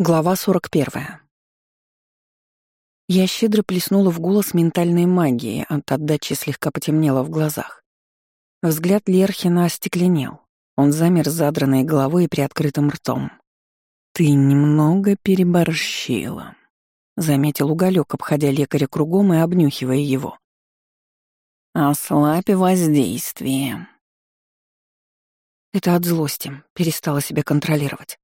Глава 41. Я щедро плеснула в голос ментальной магии, от отдачи слегка потемнело в глазах. Взгляд Лерхина остекленел. Он замер с задранной головой и приоткрытым ртом. «Ты немного переборщила», — заметил уголек, обходя лекаря кругом и обнюхивая его. «Ослабь воздействие». Это от злости, перестала себя контролировать.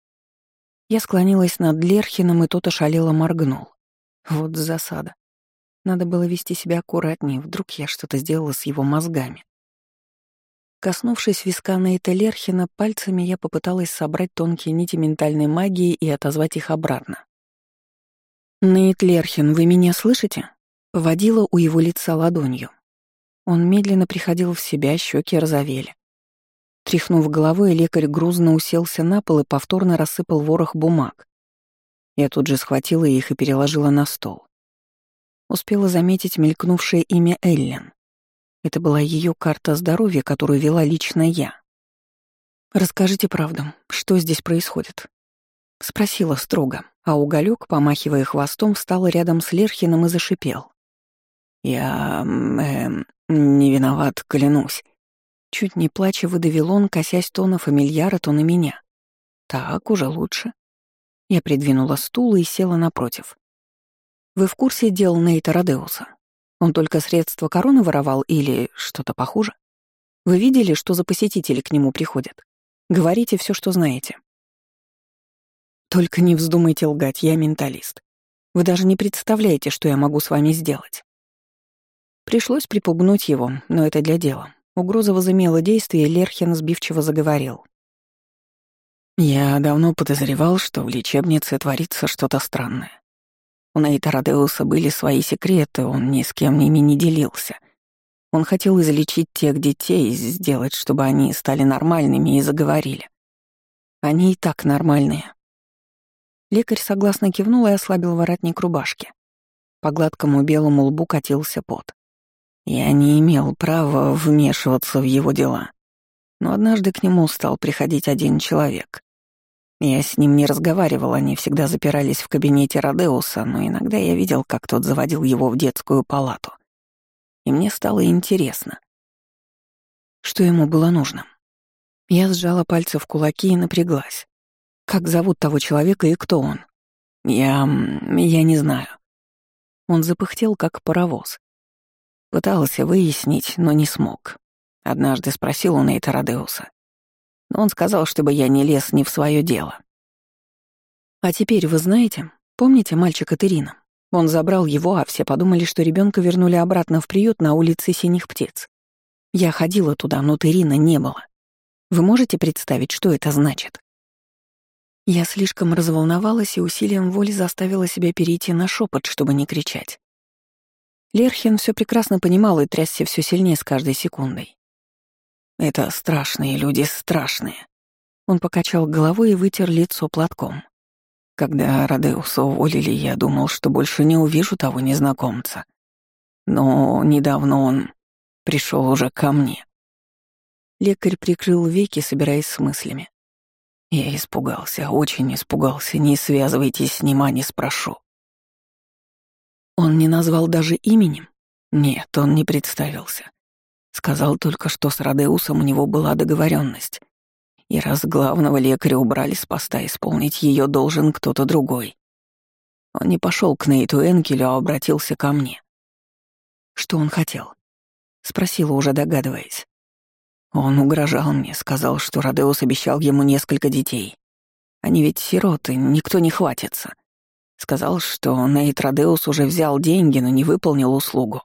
Я склонилась над Лерхином, и тот ошалело моргнул. Вот засада. Надо было вести себя аккуратнее, вдруг я что-то сделала с его мозгами. Коснувшись виска Нейта Лерхина, пальцами я попыталась собрать тонкие нити ментальной магии и отозвать их обратно. «Нейт Лерхин, вы меня слышите?» Водила у его лица ладонью. Он медленно приходил в себя, щеки розовели. Тряхнув головой, лекарь грузно уселся на пол и повторно рассыпал ворох бумаг. Я тут же схватила их и переложила на стол. Успела заметить мелькнувшее имя Эллен. Это была ее карта здоровья, которую вела лично я. «Расскажите правду, что здесь происходит?» Спросила строго, а уголек, помахивая хвостом, встал рядом с Лерхином и зашипел. «Я... Э, не виноват, клянусь. Чуть не плача выдавил он, косясь то на фамильяра, то на меня. Так, уже лучше. Я придвинула стул и села напротив. Вы в курсе дел Нейта Родеуса? Он только средства короны воровал или что-то похуже? Вы видели, что за посетители к нему приходят? Говорите все, что знаете. Только не вздумайте лгать, я менталист. Вы даже не представляете, что я могу с вами сделать. Пришлось припугнуть его, но это для дела. Угроза возымела действие, и Лерхин сбивчиво заговорил. «Я давно подозревал, что в лечебнице творится что-то странное. У Нейта Родеуса были свои секреты, он ни с кем ими не делился. Он хотел излечить тех детей, сделать, чтобы они стали нормальными и заговорили. Они и так нормальные». Лекарь согласно кивнул и ослабил воротник рубашки. По гладкому белому лбу катился пот. Я не имел права вмешиваться в его дела. Но однажды к нему стал приходить один человек. Я с ним не разговаривал, они всегда запирались в кабинете Родеуса, но иногда я видел, как тот заводил его в детскую палату. И мне стало интересно. Что ему было нужно? Я сжала пальцы в кулаки и напряглась. Как зовут того человека и кто он? Я... я не знаю. Он запыхтел, как паровоз. Пытался выяснить, но не смог. Однажды спросил у Нейта Родеуса. Но он сказал, чтобы я не лез не в свое дело. А теперь вы знаете, помните мальчика Терина? Он забрал его, а все подумали, что ребенка вернули обратно в приют на улице Синих Птиц. Я ходила туда, но Терина не было. Вы можете представить, что это значит? Я слишком разволновалась и усилием воли заставила себя перейти на шепот, чтобы не кричать. Лерхин все прекрасно понимал и трясся все сильнее с каждой секундой. «Это страшные люди, страшные». Он покачал головой и вытер лицо платком. Когда Родеуса уволили, я думал, что больше не увижу того незнакомца. Но недавно он пришел уже ко мне. Лекарь прикрыл веки, собираясь с мыслями. Я испугался, очень испугался. Не связывайтесь с ним, а не спрошу. Он не назвал даже именем? Нет, он не представился. Сказал только, что с Радеусом у него была договоренность. И раз главного лекаря убрали с поста, исполнить ее должен кто-то другой. Он не пошел к Нейту Энкелю, а обратился ко мне. Что он хотел? Спросила, уже догадываясь. Он угрожал мне, сказал, что Радеус обещал ему несколько детей. Они ведь сироты, никто не хватится. Сказал, что Нейт Родеус уже взял деньги, но не выполнил услугу.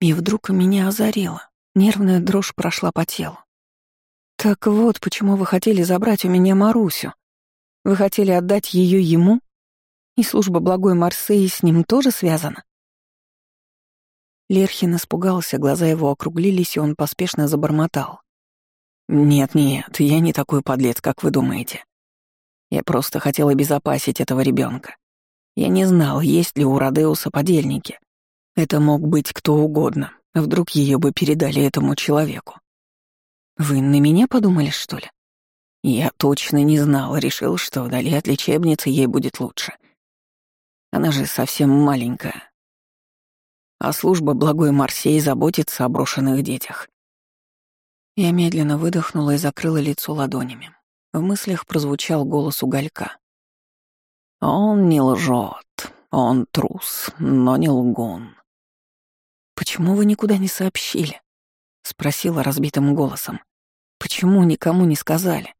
И вдруг меня озарило. Нервная дрожь прошла по телу. «Так вот, почему вы хотели забрать у меня Марусю. Вы хотели отдать ее ему? И служба благой Марсеи с ним тоже связана?» Лерхин испугался, глаза его округлились, и он поспешно забормотал. «Нет-нет, я не такой подлец, как вы думаете. Я просто хотел обезопасить этого ребенка. Я не знал, есть ли у Родеуса подельники. Это мог быть кто угодно. Вдруг ее бы передали этому человеку. Вы на меня подумали, что ли? Я точно не знал, решил, что вдали от лечебницы ей будет лучше. Она же совсем маленькая. А служба благой Марсей заботится о брошенных детях. Я медленно выдохнула и закрыла лицо ладонями. В мыслях прозвучал голос уголька. «Он не лжет, он трус, но не лгун». «Почему вы никуда не сообщили?» — спросила разбитым голосом. «Почему никому не сказали?»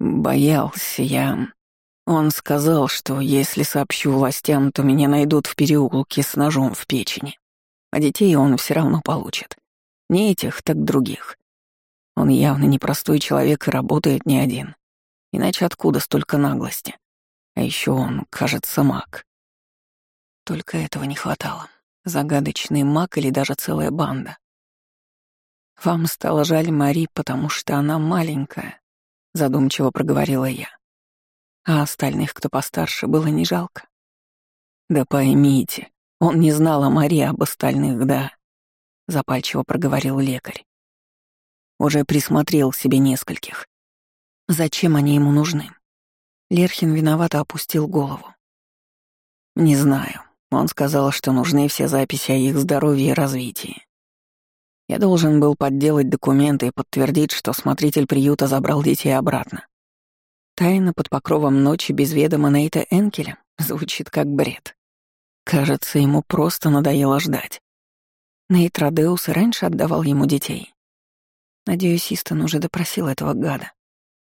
«Боялся я. Он сказал, что если сообщу властям, то меня найдут в переулке с ножом в печени. А детей он все равно получит. Не этих, так других. Он явно непростой человек и работает не один. Иначе откуда столько наглости? А еще он, кажется, маг. Только этого не хватало. Загадочный маг или даже целая банда. «Вам стало жаль Мари, потому что она маленькая», — задумчиво проговорила я. А остальных, кто постарше, было не жалко. «Да поймите, он не знал о Мари, об остальных, да», — запальчиво проговорил лекарь. Уже присмотрел себе нескольких. Зачем они ему нужны? Лерхин виновато опустил голову. Не знаю. Он сказал, что нужны все записи о их здоровье и развитии. Я должен был подделать документы и подтвердить, что смотритель приюта забрал детей обратно. Тайна под покровом ночи без ведома Нейта Энкеля звучит как бред. Кажется, ему просто надоело ждать. Нейт Родеус раньше отдавал ему детей. Надеюсь, Истон уже допросил этого гада.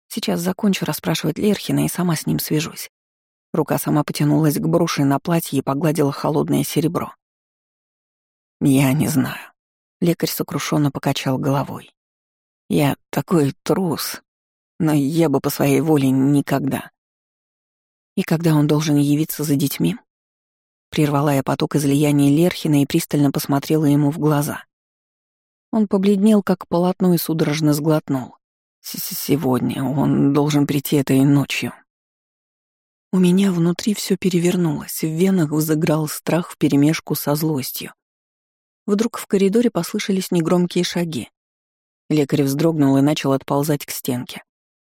Сейчас закончу расспрашивать Лерхина и сама с ним свяжусь. Рука сама потянулась к броши на платье и погладила холодное серебро. «Я не знаю». Лекарь сокрушенно покачал головой. «Я такой трус, но я бы по своей воле никогда». «И когда он должен явиться за детьми?» Прервала я поток излияния Лерхина и пристально посмотрела ему в глаза. Он побледнел, как полотно, и судорожно сглотнул. «Сегодня он должен прийти этой ночью». У меня внутри все перевернулось, в венах взыграл страх вперемешку со злостью. Вдруг в коридоре послышались негромкие шаги. Лекарь вздрогнул и начал отползать к стенке.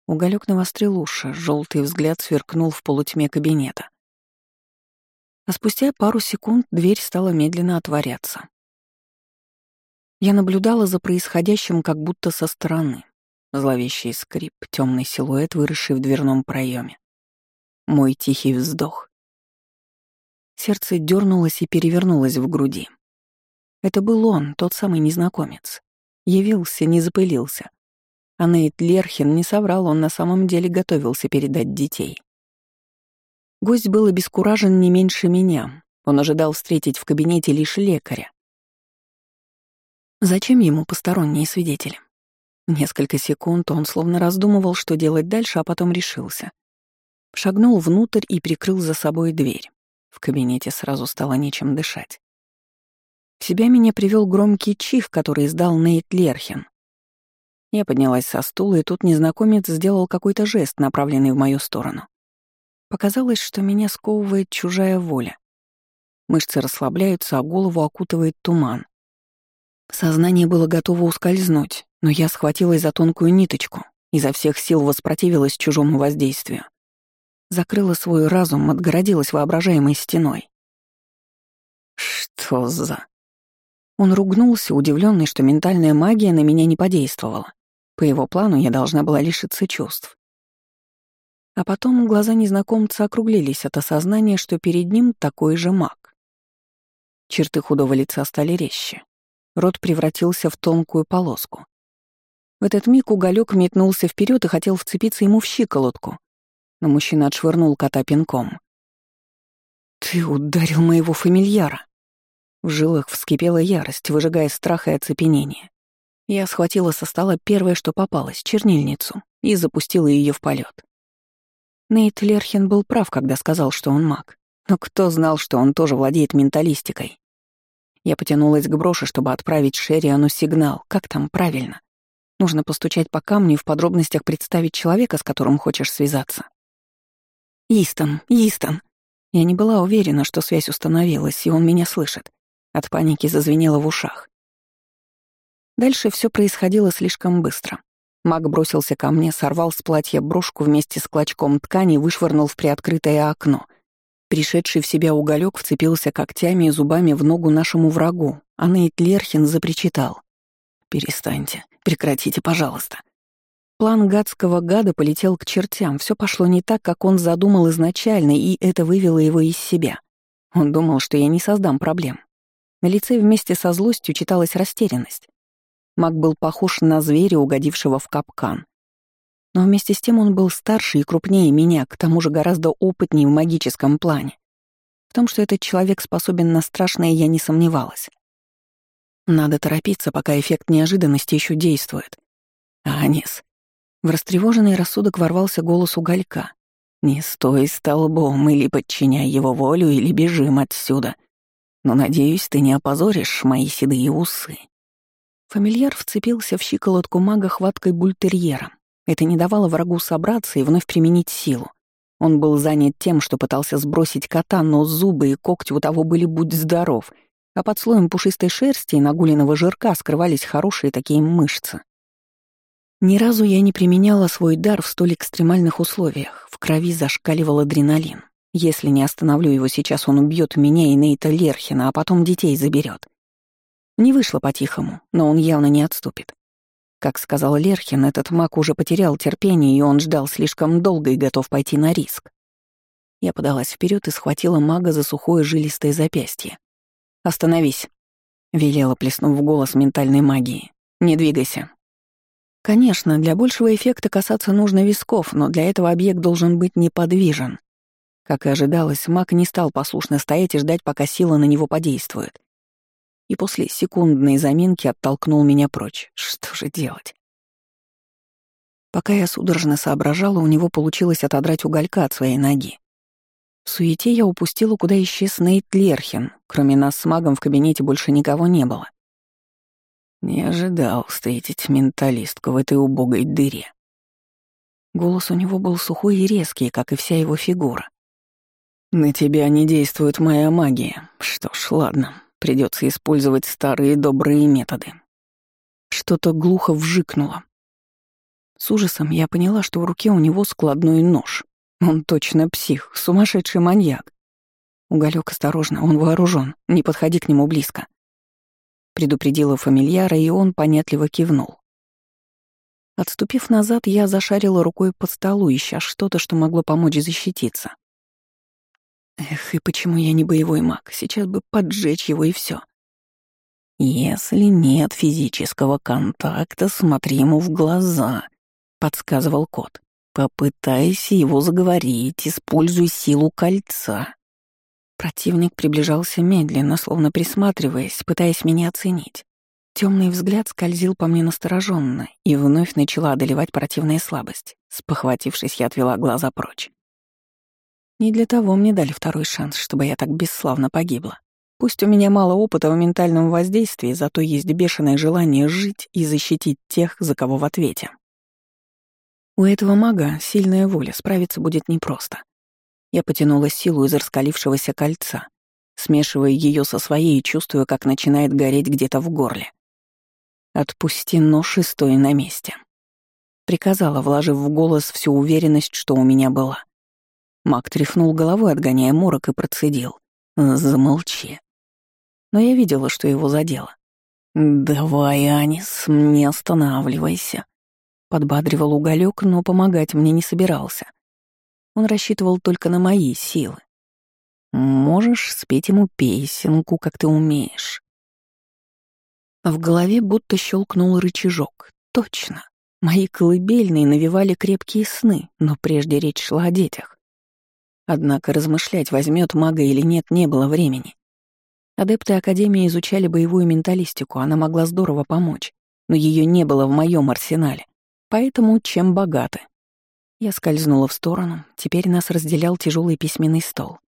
Уголек навострил уши, желтый взгляд сверкнул в полутьме кабинета. А спустя пару секунд дверь стала медленно отворяться. Я наблюдала за происходящим как будто со стороны. Зловещий скрип, темный силуэт, выросший в дверном проеме. Мой тихий вздох. Сердце дернулось и перевернулось в груди. Это был он, тот самый незнакомец. Явился, не запылился. А Нейт Лерхин не соврал, он на самом деле готовился передать детей. Гость был обескуражен не меньше меня. Он ожидал встретить в кабинете лишь лекаря. Зачем ему посторонние свидетели? Несколько секунд он словно раздумывал, что делать дальше, а потом решился. Шагнул внутрь и прикрыл за собой дверь. В кабинете сразу стало нечем дышать. В себя меня привел громкий чих, который издал Нейт Лерхен. Я поднялась со стула, и тут незнакомец сделал какой-то жест, направленный в мою сторону. Показалось, что меня сковывает чужая воля. Мышцы расслабляются, а голову окутывает туман. Сознание было готово ускользнуть, но я схватилась за тонкую ниточку, изо всех сил воспротивилась чужому воздействию. Закрыла свой разум, отгородилась воображаемой стеной. «Что за...» Он ругнулся, удивленный, что ментальная магия на меня не подействовала. По его плану я должна была лишиться чувств. А потом глаза незнакомца округлились от осознания, что перед ним такой же маг. Черты худого лица стали резче. Рот превратился в тонкую полоску. В этот миг уголек метнулся вперед и хотел вцепиться ему в щиколотку. Но мужчина отшвырнул кота пинком. «Ты ударил моего фамильяра!» В жилах вскипела ярость, выжигая страх и оцепенение. Я схватила со стола первое, что попалось, чернильницу, и запустила ее в полет. Нейт Лерхин был прав, когда сказал, что он маг. Но кто знал, что он тоже владеет менталистикой? Я потянулась к броши, чтобы отправить Шерриану сигнал. Как там правильно? Нужно постучать по камню и в подробностях представить человека, с которым хочешь связаться. «Истон, Истон!» Я не была уверена, что связь установилась, и он меня слышит. От паники зазвенело в ушах. Дальше все происходило слишком быстро. Маг бросился ко мне, сорвал с платья брошку вместе с клочком ткани и вышвырнул в приоткрытое окно. Пришедший в себя уголек вцепился когтями и зубами в ногу нашему врагу, а Нейт Лерхин запричитал. «Перестаньте, прекратите, пожалуйста». План гадского гада полетел к чертям, все пошло не так, как он задумал изначально, и это вывело его из себя. Он думал, что я не создам проблем. На лице вместе со злостью читалась растерянность. Маг был похож на зверя, угодившего в капкан. Но вместе с тем он был старше и крупнее меня, к тому же гораздо опытнее в магическом плане. В том, что этот человек способен на страшное, я не сомневалась. Надо торопиться, пока эффект неожиданности еще действует. Анис. В растревоженный рассудок ворвался голос уголька. «Не стой столбом, или подчиняй его волю, или бежим отсюда. Но, надеюсь, ты не опозоришь мои седые усы». Фамильяр вцепился в щиколотку мага хваткой бультерьера. Это не давало врагу собраться и вновь применить силу. Он был занят тем, что пытался сбросить кота, но зубы и когти у того были будь здоров, а под слоем пушистой шерсти и нагуленного жирка скрывались хорошие такие мышцы. Ни разу я не применяла свой дар в столь экстремальных условиях. В крови зашкаливал адреналин. Если не остановлю его сейчас, он убьет меня и Нейта Лерхина, а потом детей заберет. Не вышло по-тихому, но он явно не отступит. Как сказал Лерхин, этот маг уже потерял терпение, и он ждал слишком долго и готов пойти на риск. Я подалась вперед и схватила мага за сухое жилистое запястье. «Остановись», — велела, плеснув в голос ментальной магии. «Не двигайся». Конечно, для большего эффекта касаться нужно висков, но для этого объект должен быть неподвижен. Как и ожидалось, маг не стал послушно стоять и ждать, пока сила на него подействует и после секундной заминки оттолкнул меня прочь. Что же делать? Пока я судорожно соображала, у него получилось отодрать уголька от своей ноги. В суете я упустила, куда исчез Нейт Лерхин. Кроме нас с магом в кабинете больше никого не было. Не ожидал встретить менталистку в этой убогой дыре. Голос у него был сухой и резкий, как и вся его фигура. «На тебя не действует моя магия. Что ж, ладно, Придется использовать старые добрые методы. Что-то глухо вжикнуло. С ужасом я поняла, что в руке у него складной нож. Он точно псих, сумасшедший маньяк. Уголек, осторожно, он вооружен, не подходи к нему близко. Предупредила фамильяра, и он понятливо кивнул. Отступив назад, я зашарила рукой по столу, ища что-то, что могло помочь защититься. Эх, и почему я не боевой маг? Сейчас бы поджечь его и все. Если нет физического контакта, смотри ему в глаза, подсказывал кот. Попытайся его заговорить, используй силу кольца. Противник приближался медленно, словно присматриваясь, пытаясь меня оценить. Темный взгляд скользил по мне настороженно, и вновь начала одолевать противная слабость. Спохватившись, я отвела глаза прочь. Не для того мне дали второй шанс, чтобы я так бесславно погибла. Пусть у меня мало опыта в ментальном воздействии, зато есть бешеное желание жить и защитить тех, за кого в ответе. У этого мага сильная воля, справиться будет непросто. Я потянула силу из раскалившегося кольца, смешивая ее со своей и чувствуя, как начинает гореть где-то в горле. «Отпусти нож и стой на месте», — приказала, вложив в голос всю уверенность, что у меня была. Мак тряхнул головой, отгоняя морок, и процедил. «Замолчи». Но я видела, что его задело. «Давай, Анис, не останавливайся», — подбадривал уголек, но помогать мне не собирался. Он рассчитывал только на мои силы. «Можешь спеть ему песенку, как ты умеешь». В голове будто щелкнул рычажок. Точно. Мои колыбельные навевали крепкие сны, но прежде речь шла о детях. Однако размышлять, возьмет мага или нет, не было времени. Адепты Академии изучали боевую менталистику, она могла здорово помочь, но ее не было в моем арсенале. Поэтому чем богаты? Я скользнула в сторону, теперь нас разделял тяжелый письменный стол.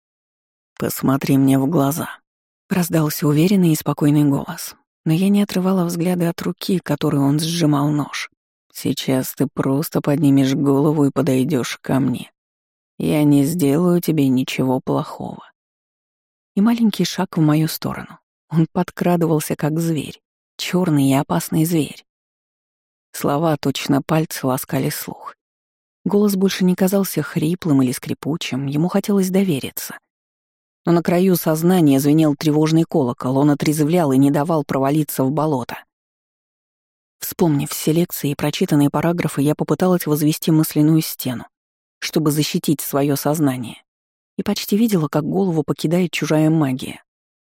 «Посмотри мне в глаза», — раздался уверенный и спокойный голос. Но я не отрывала взгляды от руки, которой он сжимал нож. «Сейчас ты просто поднимешь голову и подойдешь ко мне. Я не сделаю тебе ничего плохого. И маленький шаг в мою сторону. Он подкрадывался, как зверь. черный и опасный зверь. Слова, точно пальцы, ласкали слух. Голос больше не казался хриплым или скрипучим, ему хотелось довериться. Но на краю сознания звенел тревожный колокол, он отрезвлял и не давал провалиться в болото. Вспомнив все лекции и прочитанные параграфы, я попыталась возвести мысленную стену, чтобы защитить свое сознание, и почти видела, как голову покидает чужая магия,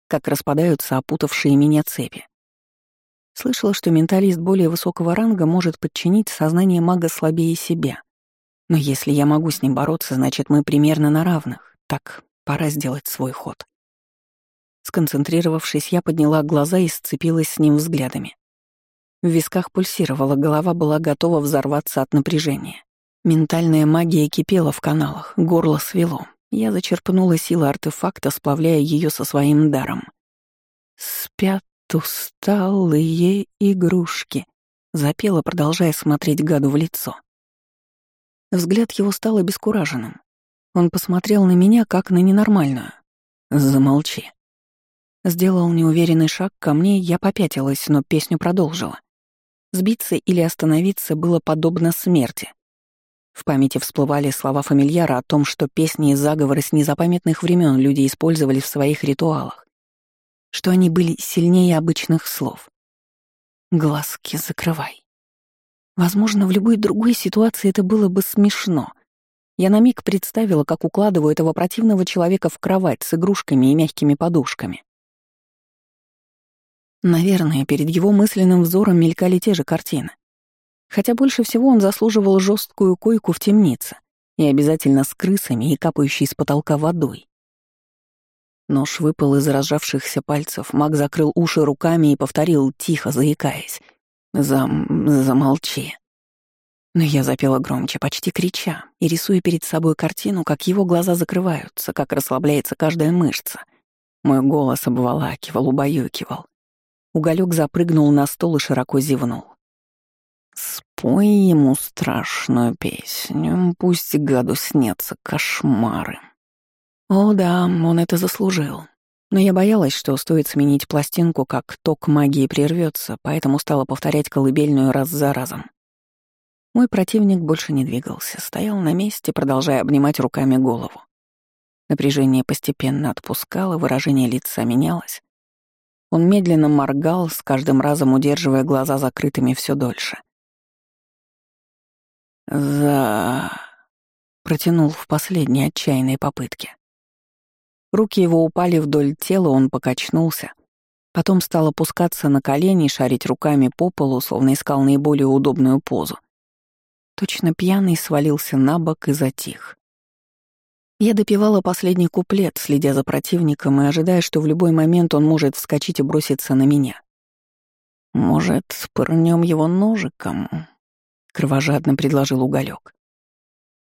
как распадаются опутавшие меня цепи. Слышала, что менталист более высокого ранга может подчинить сознание мага слабее себя. Но если я могу с ним бороться, значит, мы примерно на равных. Так, пора сделать свой ход. Сконцентрировавшись, я подняла глаза и сцепилась с ним взглядами. В висках пульсировала, голова была готова взорваться от напряжения. Ментальная магия кипела в каналах, горло свело. Я зачерпнула силы артефакта, сплавляя ее со своим даром. «Спят усталые игрушки», — запела, продолжая смотреть гаду в лицо. Взгляд его стал обескураженным. Он посмотрел на меня, как на ненормальную. «Замолчи». Сделал неуверенный шаг ко мне, я попятилась, но песню продолжила. Сбиться или остановиться было подобно смерти. В памяти всплывали слова фамильяра о том, что песни и заговоры с незапамятных времен люди использовали в своих ритуалах, что они были сильнее обычных слов. «Глазки закрывай». Возможно, в любой другой ситуации это было бы смешно. Я на миг представила, как укладываю этого противного человека в кровать с игрушками и мягкими подушками. Наверное, перед его мысленным взором мелькали те же картины. Хотя больше всего он заслуживал жесткую койку в темнице и обязательно с крысами и капающей с потолка водой. Нож выпал из разжавшихся пальцев, маг закрыл уши руками и повторил, тихо заикаясь. «Зам... замолчи». Но я запела громче, почти крича, и рисуя перед собой картину, как его глаза закрываются, как расслабляется каждая мышца. Мой голос обволакивал, убаюкивал. Уголек запрыгнул на стол и широко зевнул. «Спой ему страшную песню, пусть гаду снятся кошмары». О да, он это заслужил. Но я боялась, что стоит сменить пластинку, как ток магии прервется, поэтому стала повторять колыбельную раз за разом. Мой противник больше не двигался, стоял на месте, продолжая обнимать руками голову. Напряжение постепенно отпускало, выражение лица менялось. Он медленно моргал, с каждым разом удерживая глаза закрытыми все дольше. «За...» — протянул в последней отчаянной попытке. Руки его упали вдоль тела, он покачнулся. Потом стал опускаться на колени, шарить руками по полу, словно искал наиболее удобную позу. Точно пьяный свалился на бок и затих. Я допивала последний куплет, следя за противником и ожидая, что в любой момент он может вскочить и броситься на меня. «Может, пырнем его ножиком?» — кровожадно предложил уголек.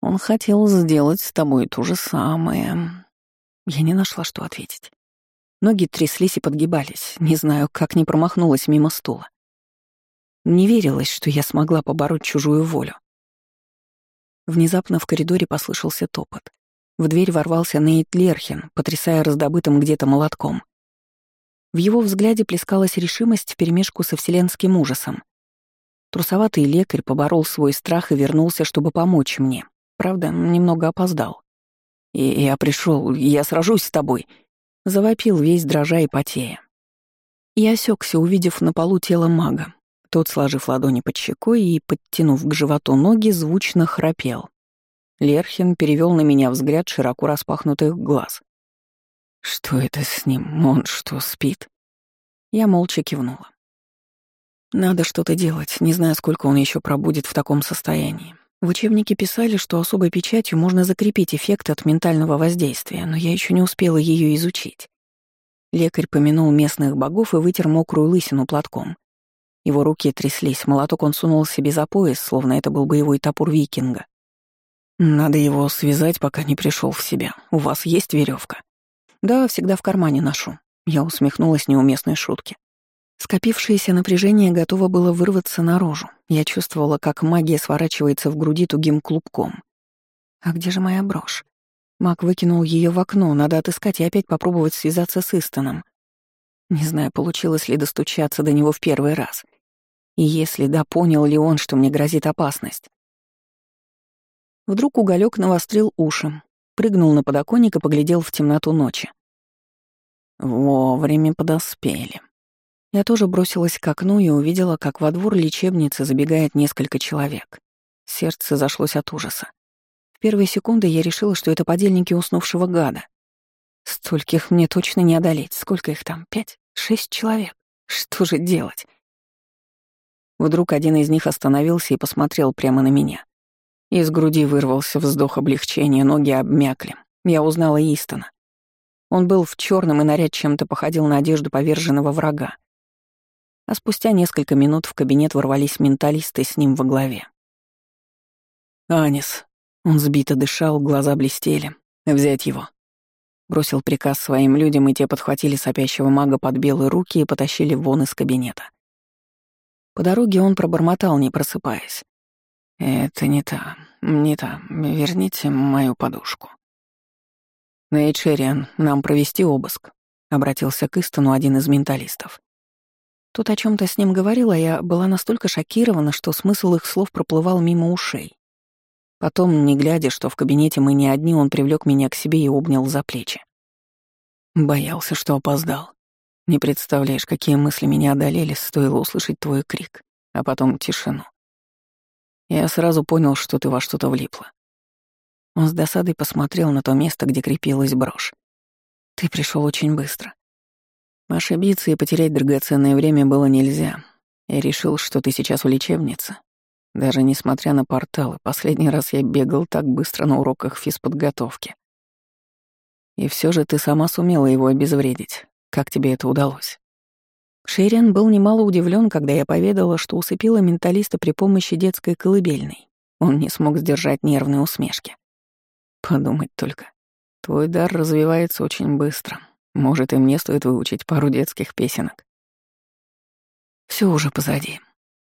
«Он хотел сделать с тобой то же самое». Я не нашла, что ответить. Ноги тряслись и подгибались, не знаю, как не промахнулась мимо стула. Не верилось, что я смогла побороть чужую волю. Внезапно в коридоре послышался топот. В дверь ворвался Нейт Лерхин, потрясая раздобытым где-то молотком. В его взгляде плескалась решимость вперемешку со вселенским ужасом. Трусоватый лекарь поборол свой страх и вернулся, чтобы помочь мне. Правда, немного опоздал. «И я пришел, я сражусь с тобой», — завопил весь дрожа и потея. Я осекся, увидев на полу тело мага. Тот, сложив ладони под щекой и, подтянув к животу ноги, звучно храпел. Лерхин перевел на меня взгляд широко распахнутых глаз. «Что это с ним? Он что, спит?» Я молча кивнула. «Надо что-то делать, не знаю, сколько он еще пробудет в таком состоянии. В учебнике писали, что особой печатью можно закрепить эффект от ментального воздействия, но я еще не успела ее изучить. Лекарь помянул местных богов и вытер мокрую лысину платком. Его руки тряслись, молоток он сунул себе за пояс, словно это был боевой топор викинга. Надо его связать, пока не пришел в себя. У вас есть веревка? Да, всегда в кармане ношу. Я усмехнулась неуместной шутке. Скопившееся напряжение готово было вырваться наружу. Я чувствовала, как магия сворачивается в груди тугим клубком. А где же моя брошь? Маг выкинул ее в окно, надо отыскать и опять попробовать связаться с Истоном. Не знаю, получилось ли достучаться до него в первый раз. И если да, понял ли он, что мне грозит опасность? Вдруг уголек навострил уши, прыгнул на подоконник и поглядел в темноту ночи. Вовремя подоспели. Я тоже бросилась к окну и увидела, как во двор лечебницы забегает несколько человек. Сердце зашлось от ужаса. В первые секунды я решила, что это подельники уснувшего гада. Стольких мне точно не одолеть. Сколько их там? Пять? Шесть человек? Что же делать? Вдруг один из них остановился и посмотрел прямо на меня. Из груди вырвался вздох облегчения, ноги обмякли. Я узнала Истона. Он был в черном и наряд чем-то походил на одежду поверженного врага. А спустя несколько минут в кабинет ворвались менталисты с ним во главе. «Анис». Он сбито дышал, глаза блестели. «Взять его». Бросил приказ своим людям, и те подхватили сопящего мага под белые руки и потащили вон из кабинета. По дороге он пробормотал, не просыпаясь. «Это не та, не та. Верните мою подушку». «Нейчериан, нам провести обыск», — обратился к Истону один из менталистов. Тут о чем то с ним говорила, я была настолько шокирована, что смысл их слов проплывал мимо ушей. Потом, не глядя, что в кабинете мы не одни, он привлек меня к себе и обнял за плечи. Боялся, что опоздал. Не представляешь, какие мысли меня одолели, стоило услышать твой крик, а потом тишину. Я сразу понял, что ты во что-то влипла. Он с досадой посмотрел на то место, где крепилась брошь. Ты пришел очень быстро. Ошибиться и потерять драгоценное время было нельзя. Я решил, что ты сейчас в лечебнице. Даже несмотря на порталы, последний раз я бегал так быстро на уроках физподготовки. И все же ты сама сумела его обезвредить. Как тебе это удалось? Шериан был немало удивлен, когда я поведала, что усыпила менталиста при помощи детской колыбельной. Он не смог сдержать нервные усмешки. Подумать только. Твой дар развивается очень быстро. Может, и мне стоит выучить пару детских песенок. Все уже позади.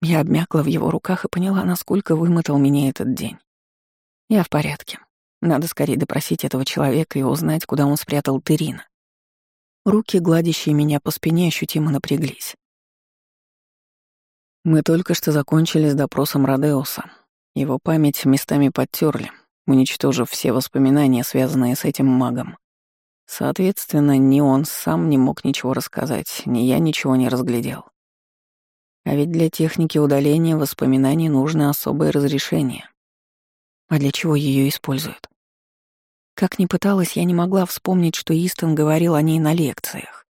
Я обмякла в его руках и поняла, насколько вымотал меня этот день. Я в порядке. Надо скорее допросить этого человека и узнать, куда он спрятал Терина. Руки, гладящие меня по спине, ощутимо напряглись. Мы только что закончили с допросом Родеуса. Его память местами подтерли, уничтожив все воспоминания, связанные с этим магом. Соответственно, ни он сам не мог ничего рассказать, ни я ничего не разглядел. А ведь для техники удаления воспоминаний нужно особое разрешение. А для чего ее используют? Как ни пыталась, я не могла вспомнить, что Истон говорил о ней на лекциях.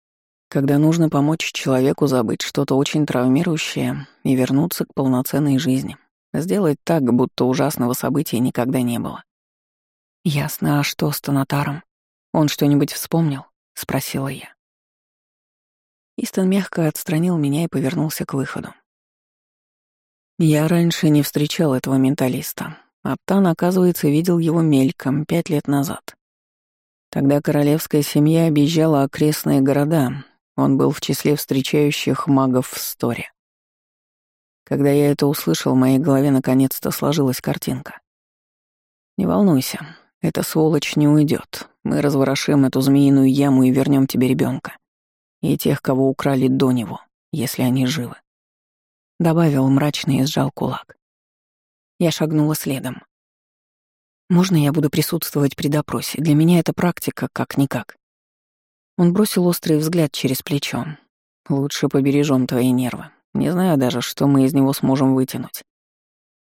Когда нужно помочь человеку забыть что-то очень травмирующее и вернуться к полноценной жизни. Сделать так, будто ужасного события никогда не было. «Ясно, а что с Тонатаром? Он что-нибудь вспомнил?» — спросила я. Истон мягко отстранил меня и повернулся к выходу. Я раньше не встречал этого менталиста, Аптан, оказывается, видел его мельком пять лет назад. Тогда королевская семья объезжала окрестные города, он был в числе встречающих магов в Сторе. Когда я это услышал, в моей голове наконец-то сложилась картинка. «Не волнуйся, эта сволочь не уйдет. Мы разворошим эту змеиную яму и вернем тебе ребенка И тех, кого украли до него, если они живы». Добавил мрачно и сжал кулак. Я шагнула следом. «Можно я буду присутствовать при допросе? Для меня это практика как-никак». Он бросил острый взгляд через плечо. «Лучше побережем твои нервы. Не знаю даже, что мы из него сможем вытянуть.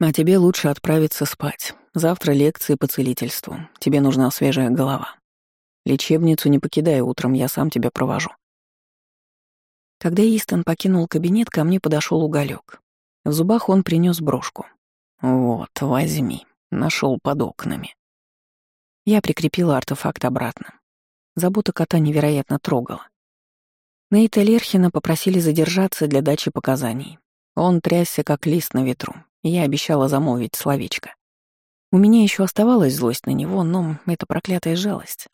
А тебе лучше отправиться спать. Завтра лекции по целительству. Тебе нужна свежая голова. Лечебницу не покидай утром, я сам тебя провожу». Когда Истон покинул кабинет, ко мне подошел уголек. В зубах он принес брошку. «Вот, возьми. Нашел под окнами». Я прикрепила артефакт обратно. Забота кота невероятно трогала. Нейта Лерхина попросили задержаться для дачи показаний. Он трясся, как лист на ветру, и я обещала замолвить словечко. У меня еще оставалась злость на него, но это проклятая жалость.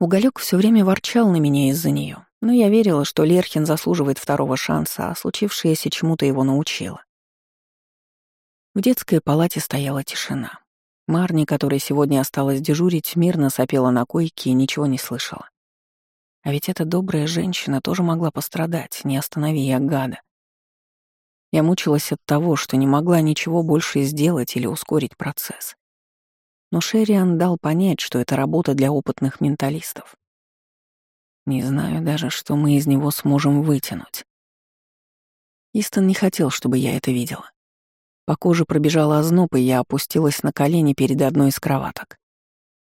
Уголек все время ворчал на меня из-за нее, но я верила, что Лерхин заслуживает второго шанса, а случившееся чему-то его научило. В детской палате стояла тишина. Марни, которая сегодня осталась дежурить, мирно сопела на койке и ничего не слышала. А ведь эта добрая женщина тоже могла пострадать, не останови я гада. Я мучилась от того, что не могла ничего больше сделать или ускорить процесс. Но Шерриан дал понять, что это работа для опытных менталистов. Не знаю даже, что мы из него сможем вытянуть. Истон не хотел, чтобы я это видела. По коже пробежала озноб, и я опустилась на колени перед одной из кроваток.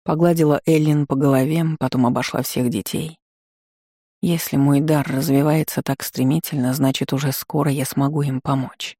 Погладила Эллин по голове, потом обошла всех детей. Если мой дар развивается так стремительно, значит, уже скоро я смогу им помочь.